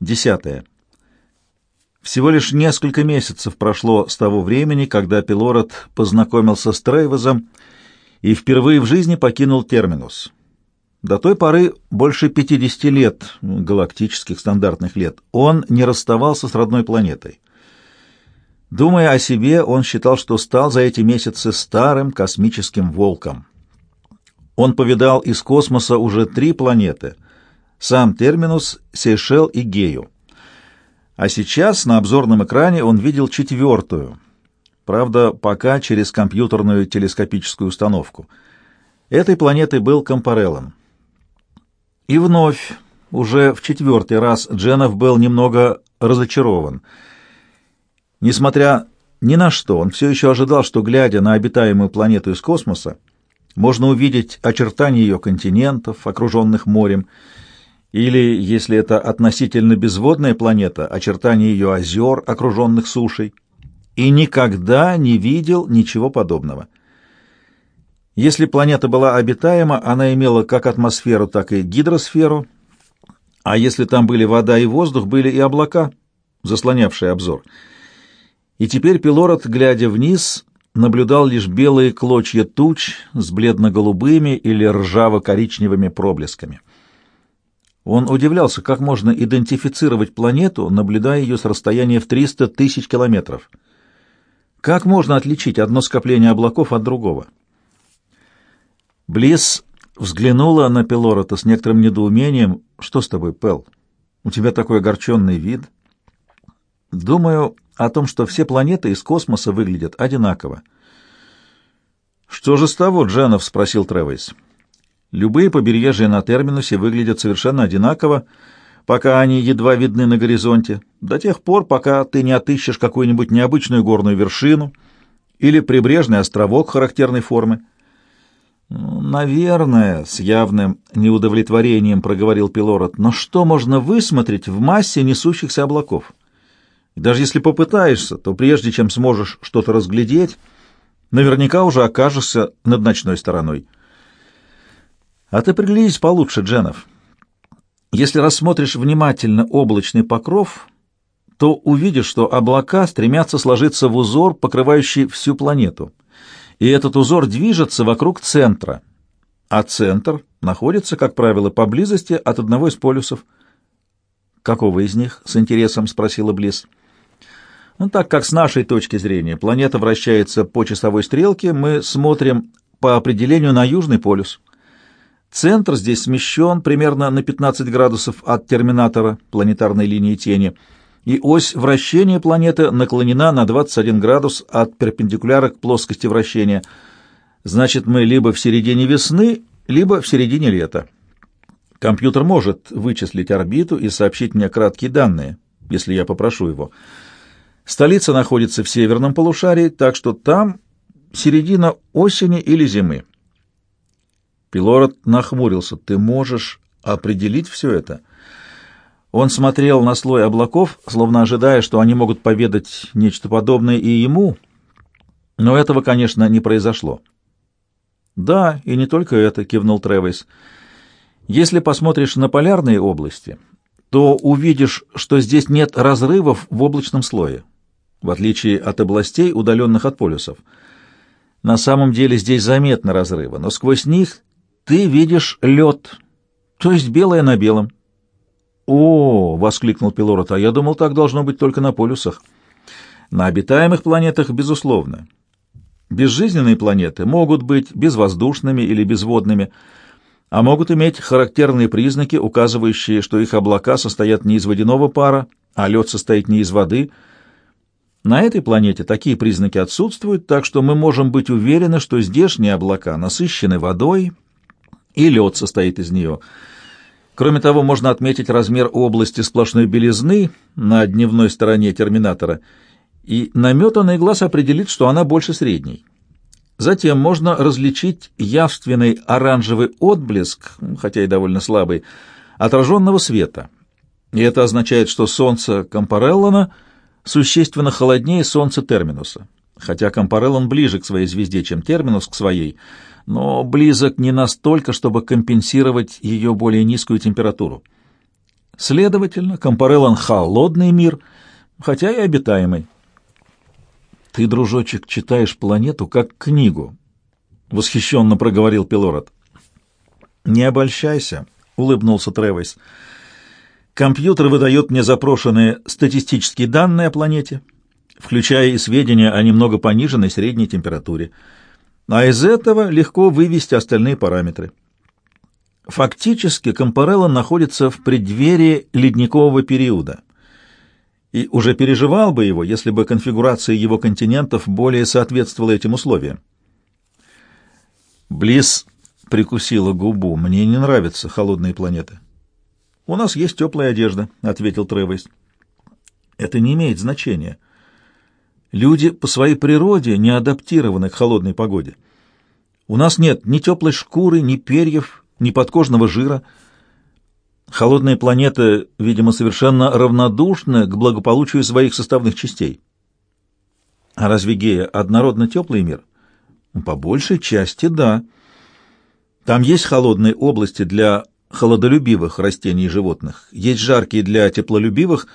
Десятое. Всего лишь несколько месяцев прошло с того времени, когда Пилород познакомился с Трейвозом и впервые в жизни покинул Терминус. До той поры больше 50 лет, галактических стандартных лет, он не расставался с родной планетой. Думая о себе, он считал, что стал за эти месяцы старым космическим волком. Он повидал из космоса уже три планеты — сам Терминус, Сейшел и Гею. А сейчас на обзорном экране он видел четвертую, правда, пока через компьютерную телескопическую установку. Этой планетой был Компареллон. И вновь, уже в четвертый раз, Дженов был немного разочарован. Несмотря ни на что, он все еще ожидал, что, глядя на обитаемую планету из космоса, можно увидеть очертания ее континентов, окруженных морем, или, если это относительно безводная планета, очертания ее озер, окруженных сушей, и никогда не видел ничего подобного. Если планета была обитаема, она имела как атмосферу, так и гидросферу, а если там были вода и воздух, были и облака, заслонявшие обзор. И теперь Пилород, глядя вниз, наблюдал лишь белые клочья туч с бледно-голубыми или ржаво-коричневыми проблесками. Он удивлялся, как можно идентифицировать планету, наблюдая ее с расстояния в 300 тысяч километров. Как можно отличить одно скопление облаков от другого? Близ взглянула на Пелорота с некоторым недоумением. «Что с тобой, Пел? У тебя такой огорченный вид?» «Думаю о том, что все планеты из космоса выглядят одинаково». «Что же с того, Джанов?» — спросил Тревейс. «Любые побережья на терминусе выглядят совершенно одинаково, пока они едва видны на горизонте, до тех пор, пока ты не отыщешь какую-нибудь необычную горную вершину или прибрежный островок характерной формы. «Наверное», — с явным неудовлетворением проговорил Пилород, «но что можно высмотреть в массе несущихся облаков? даже если попытаешься, то прежде чем сможешь что-то разглядеть, наверняка уже окажешься над ночной стороной». «А ты приглядись получше, Дженов. Если рассмотришь внимательно облачный покров, то увидишь, что облака стремятся сложиться в узор, покрывающий всю планету» и этот узор движется вокруг центра, а центр находится, как правило, поблизости от одного из полюсов. «Какого из них?» — с интересом спросила Близ. «Ну, так как с нашей точки зрения планета вращается по часовой стрелке, мы смотрим по определению на Южный полюс. Центр здесь смещен примерно на 15 градусов от терминатора планетарной линии тени — и ось вращения планеты наклонена на 21 градус от перпендикуляра к плоскости вращения. Значит, мы либо в середине весны, либо в середине лета. Компьютер может вычислить орбиту и сообщить мне краткие данные, если я попрошу его. Столица находится в северном полушарии, так что там середина осени или зимы. Пилород нахмурился. «Ты можешь определить все это?» Он смотрел на слой облаков, словно ожидая, что они могут поведать нечто подобное и ему, но этого, конечно, не произошло. «Да, и не только это», — кивнул Тревис. «Если посмотришь на полярные области, то увидишь, что здесь нет разрывов в облачном слое, в отличие от областей, удаленных от полюсов. На самом деле здесь заметны разрывы, но сквозь них ты видишь лед, то есть белое на белом». «О!» — воскликнул Пилород, — «а я думал, так должно быть только на полюсах». «На обитаемых планетах, безусловно. Безжизненные планеты могут быть безвоздушными или безводными, а могут иметь характерные признаки, указывающие, что их облака состоят не из водяного пара, а лед состоит не из воды. На этой планете такие признаки отсутствуют, так что мы можем быть уверены, что здешние облака насыщены водой, и лед состоит из нее — Кроме того, можно отметить размер области сплошной белизны на дневной стороне терминатора, и наметанный глаз определит, что она больше средней. Затем можно различить явственный оранжевый отблеск, хотя и довольно слабый, отраженного света. И это означает, что солнце Компареллона существенно холоднее солнца Терминуса, хотя Компареллон ближе к своей звезде, чем Терминус к своей – но близок не настолько, чтобы компенсировать ее более низкую температуру. Следовательно, Компареллан — холодный мир, хотя и обитаемый. «Ты, дружочек, читаешь планету как книгу», — восхищенно проговорил Пилород. «Не обольщайся», — улыбнулся Тревойс. «Компьютер выдает мне запрошенные статистические данные о планете, включая и сведения о немного пониженной средней температуре. А из этого легко вывести остальные параметры. Фактически Компарелло находится в преддверии ледникового периода» и уже переживал бы его, если бы конфигурация его континентов более соответствовала этим условиям. Близ прикусила губу. «Мне не нравятся холодные планеты». «У нас есть теплая одежда», — ответил Тревойс. «Это не имеет значения. Люди по своей природе не адаптированы к холодной погоде. У нас нет ни теплой шкуры, ни перьев, ни подкожного жира». Холодные планеты, видимо, совершенно равнодушны к благополучию своих составных частей. А разве Гея однородно теплый мир? По большей части, да. Там есть холодные области для холодолюбивых растений и животных, есть жаркие для теплолюбивых,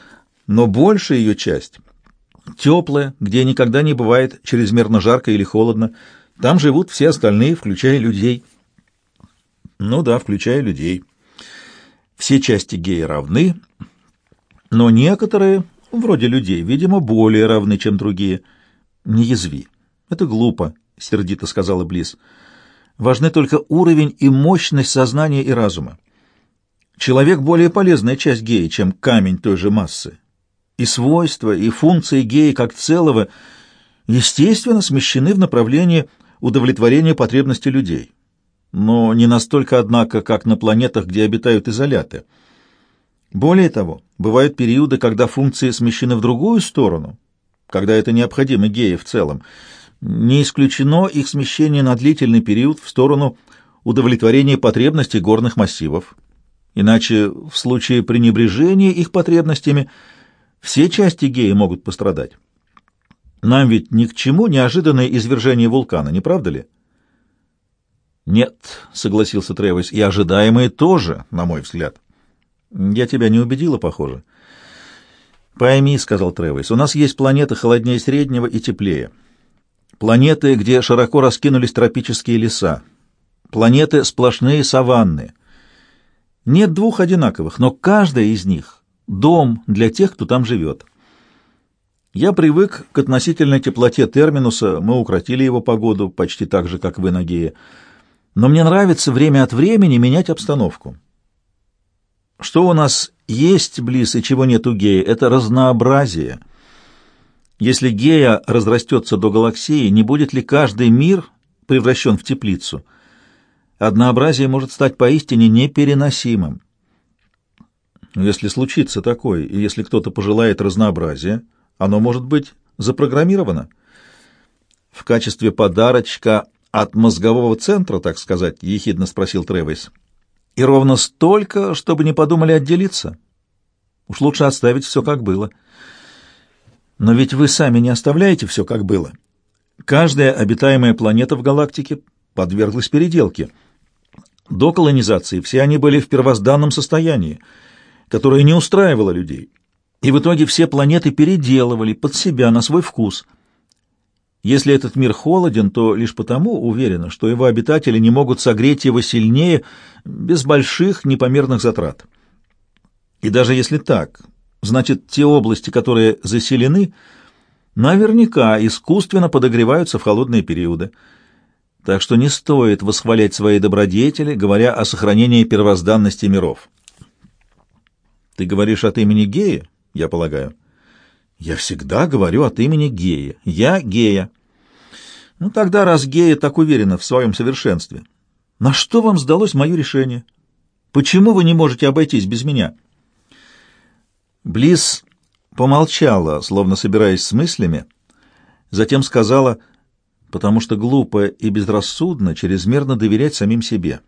но большая ее часть теплая, где никогда не бывает чрезмерно жарко или холодно. Там живут все остальные, включая людей. Ну да, включая людей. Все части гея равны, но некоторые, вроде людей, видимо, более равны, чем другие. Не язви. Это глупо, — сердито сказала Близ. Важны только уровень и мощность сознания и разума. Человек — более полезная часть гея, чем камень той же массы. И свойства, и функции гея как целого, естественно, смещены в направлении удовлетворения потребностей людей но не настолько, однако, как на планетах, где обитают изоляты. Более того, бывают периоды, когда функции смещены в другую сторону, когда это необходимо геи в целом. Не исключено их смещение на длительный период в сторону удовлетворения потребностей горных массивов. Иначе в случае пренебрежения их потребностями все части геи могут пострадать. Нам ведь ни к чему неожиданное извержение вулкана, не правда ли? «Нет», — согласился Тревис, — «и ожидаемые тоже, на мой взгляд». «Я тебя не убедила, похоже». «Пойми», — сказал Тревис, — «у нас есть планеты холоднее среднего и теплее. Планеты, где широко раскинулись тропические леса. Планеты сплошные саванны. Нет двух одинаковых, но каждая из них — дом для тех, кто там живет». Я привык к относительной теплоте терминуса, мы укротили его погоду почти так же, как вы на Гее но мне нравится время от времени менять обстановку. Что у нас есть близ и чего нет у гея, это разнообразие. Если гея разрастется до галаксии, не будет ли каждый мир превращен в теплицу? Однообразие может стать поистине непереносимым. Если случится такое, и если кто-то пожелает разнообразия, оно может быть запрограммировано. В качестве подарочка от мозгового центра, так сказать, ехидно спросил Тревис. И ровно столько, чтобы не подумали отделиться. Уж лучше оставить все как было. Но ведь вы сами не оставляете все как было. Каждая обитаемая планета в галактике подверглась переделке. До колонизации все они были в первозданном состоянии, которое не устраивало людей. И в итоге все планеты переделывали под себя на свой вкус. Если этот мир холоден, то лишь потому уверена, что его обитатели не могут согреть его сильнее без больших непомерных затрат. И даже если так, значит, те области, которые заселены, наверняка искусственно подогреваются в холодные периоды. Так что не стоит восхвалять свои добродетели, говоря о сохранении первозданности миров. Ты говоришь от имени Гея, я полагаю? Я всегда говорю от имени Гея. Я Гея. Ну тогда, раз Гея так уверена в своем совершенстве, на что вам сдалось мое решение? Почему вы не можете обойтись без меня? Близ помолчала, словно собираясь с мыслями, затем сказала, потому что глупо и безрассудно чрезмерно доверять самим себе.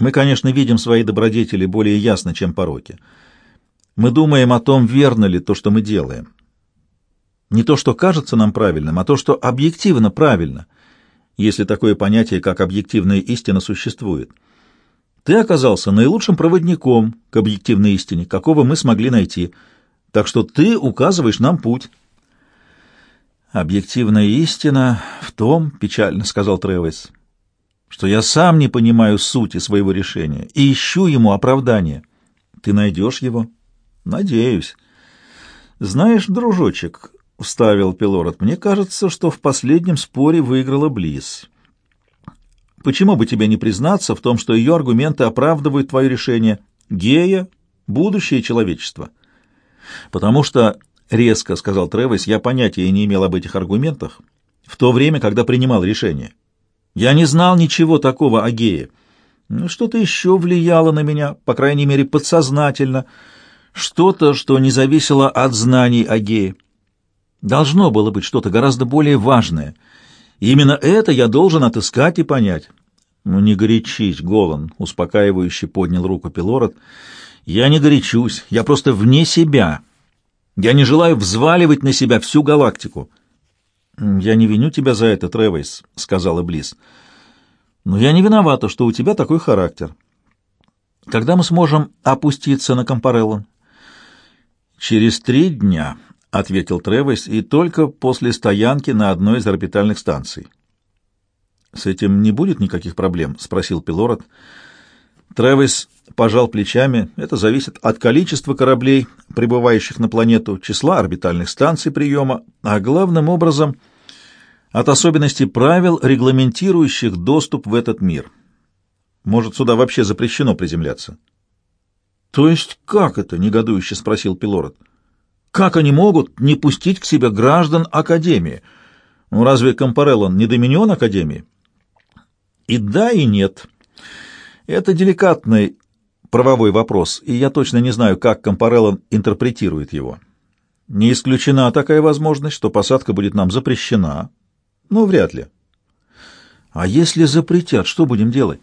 Мы, конечно, видим свои добродетели более ясно, чем пороки. Мы думаем о том, верно ли то, что мы делаем. Не то, что кажется нам правильным, а то, что объективно правильно, если такое понятие, как объективная истина, существует. Ты оказался наилучшим проводником к объективной истине, какого мы смогли найти. Так что ты указываешь нам путь. Объективная истина в том, печально сказал Тревис, что я сам не понимаю сути своего решения и ищу ему оправдание. Ты найдешь его? Надеюсь. Знаешь, дружочек, — вставил Пилород, — мне кажется, что в последнем споре выиграла Близ. Почему бы тебе не признаться в том, что ее аргументы оправдывают твое решение? Гея — будущее человечества. Потому что, — резко сказал Тревис, — я понятия не имел об этих аргументах в то время, когда принимал решение. Я не знал ничего такого о гее. Ну, что-то еще влияло на меня, по крайней мере, подсознательно, что-то, что не зависело от знаний о гее. Должно было быть что-то гораздо более важное — именно это я должен отыскать и понять. Ну, не горячись, Голан, успокаивающе поднял руку Пилород. Я не горячусь, я просто вне себя. Я не желаю взваливать на себя всю галактику. Я не виню тебя за это, Тревейс, сказала Близ. Но я не виновата, что у тебя такой характер. Когда мы сможем опуститься на Компареллон? Через три дня. — ответил Тревес, — и только после стоянки на одной из орбитальных станций. «С этим не будет никаких проблем?» — спросил Пилород. Тревес пожал плечами. «Это зависит от количества кораблей, прибывающих на планету, числа орбитальных станций приема, а главным образом от особенностей правил, регламентирующих доступ в этот мир. Может, сюда вообще запрещено приземляться?» «То есть как это?» — негодующе спросил Пилород. — как они могут не пустить к себе граждан Академии? Ну, разве Компареллон не доминион Академии? И да, и нет. Это деликатный правовой вопрос, и я точно не знаю, как Компареллон интерпретирует его. Не исключена такая возможность, что посадка будет нам запрещена. Ну, вряд ли. А если запретят, что будем делать?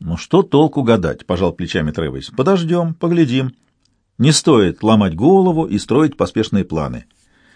Ну, что толку гадать, пожал плечами Тревис. Подождем, поглядим. Не стоит ломать голову и строить поспешные планы.